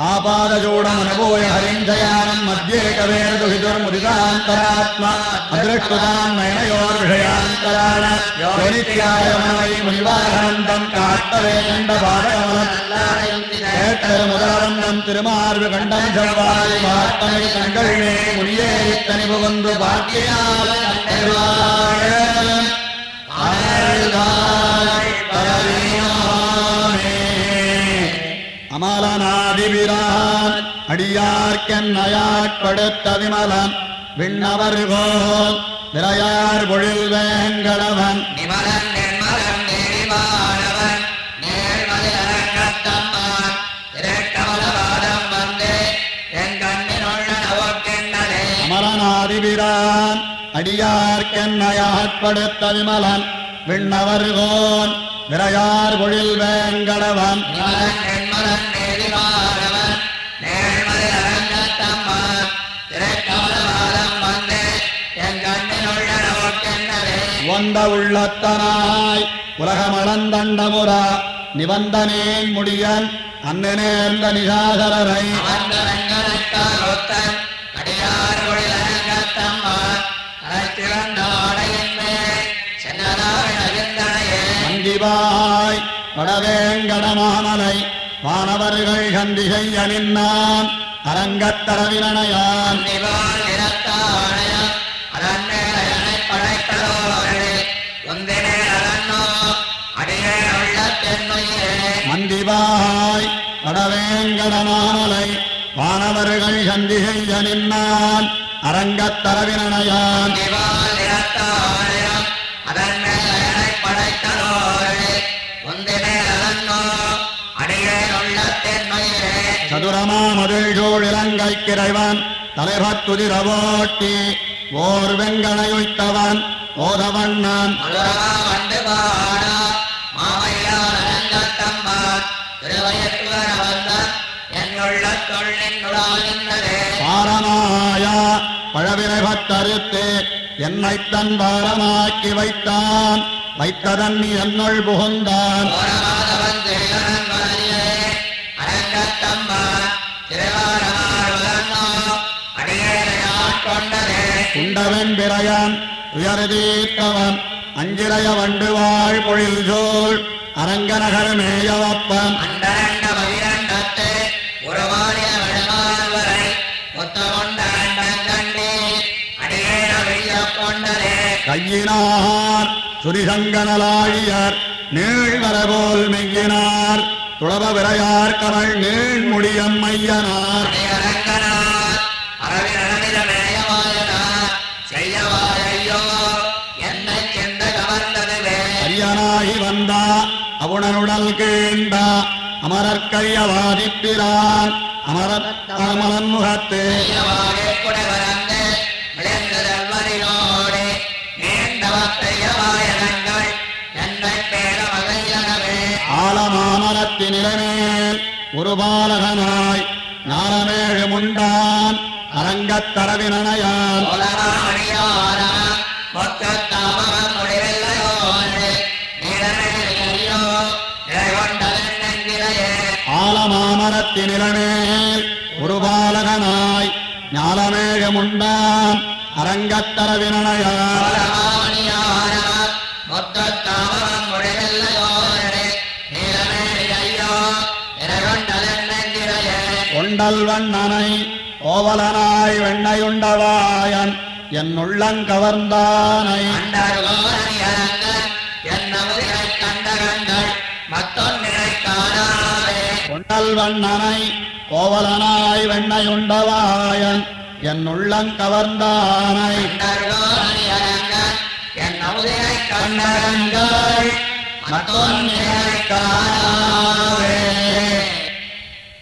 ആപാദചൂടമനപോയ ഹരിഞ്ചയാനം മധ്യേകവേർദുഹിതുർമുദിതാന്തരാത്മാ അദൃഷ്ടതാം നയനയോർവിഷയാന്തരാണ മുനിവാഹന്തം കാട്ടവേണ്ട പാടകമലം തിരുമാർവ് കണ്ടം ചെവ്വാൽ മാത്തമി കണ്ടേ മുനിയേരി തനി പുകന്തു പാട്ടിയാൽ பாக்கியால் அமலநாதிபிரான் அடியார்க்கென்னையாட்படுத்த விமலன் விண்ணவர்கோல் விரையார் பொழில் வேங்கடவன் நிமலன் நென்மலன் நேரிவானவன் நேர்மதிலரங்கத்தம்மான் திரைக்கமலவாதம் வந்து. என் கண்ணினுள்ள நவோக்கென்னதே அமரநாதிபிரான் அடியார்க்கென்னையாட்படுத்த விமலன் விண்ணவர்கோன் விரையார் பொழில் வேங்கடவன் நிமலன் நென்மலன் அடியார் ஒளிலரங்கத்தம்மான் அழைத்திறந்த ஆடையின் மேல் சென்னதாய் அகிர்ந்தனையே அங்கிவாய் வடவேங்கடமாமலை வானவர்கள் கந்தி செய்ய நின்னான் அரங்கத்தரவினையான் ஒந்தினேல் அதன்னோ அடியே உள்ள தென்மையே சதுரமாமதில் சூழ் இலங்கைக்கிறைவன் தலைபத்துதிரவோட்டி ஓர் வெங்கனையுய்த்தவன் ஓதவண்ணன். மதுரமா வந்து பாடா. பாரமாயா பழவினை பத்தறுத்து என்னைத் தன் பாரமாக்கி வைத்தான். வைத்ததன் நீ என்னுள் புகுந்தான் குண்டவன் பிறையன் உயர் தீர்த்தவன் அஞ்சிரைய வண்டு வாழ் பொழில் சூழ் அரங்கநகர் மேயவப்பன். கையினார். சுரிசங்கனலாழியர் நீழ்வரபோல் மெய்யினார் துளப விரையார் கமள் நீள் முடியம் மையனார் அரியனாகி வந்தா அவுணனுடல் கீண்டா. அமரற்கரியவாதிப்பிரான் அமரத்தாமலன் முகத்து. நீண்டவ பெய்யவாயனங்கள் என்னை பேர உருபாலகனாய் ஞானமேழு முண்டான் அரங்கத்தரவினையான் சோழராமணியாரா மொத்தத்தாமவன் முடிவில்லையோடு நீரமேறியோ உருபாலகனாய் ஞானமேழு முண்டான் அரங்கத்தரவினையான் கொண்டல் வண்ணனை ஓவலனாய் வெண்ணையுண்டவாயன் என் உள்ளங்கவர்ந்தானை கொண்டல் வண்ணனை கோவலனாய் வெண்ணையுண்டவாயன் என் உள்ளங்கவர்ந்தானை கண்டகங்கள் மத்தொன்னினை காணாதே.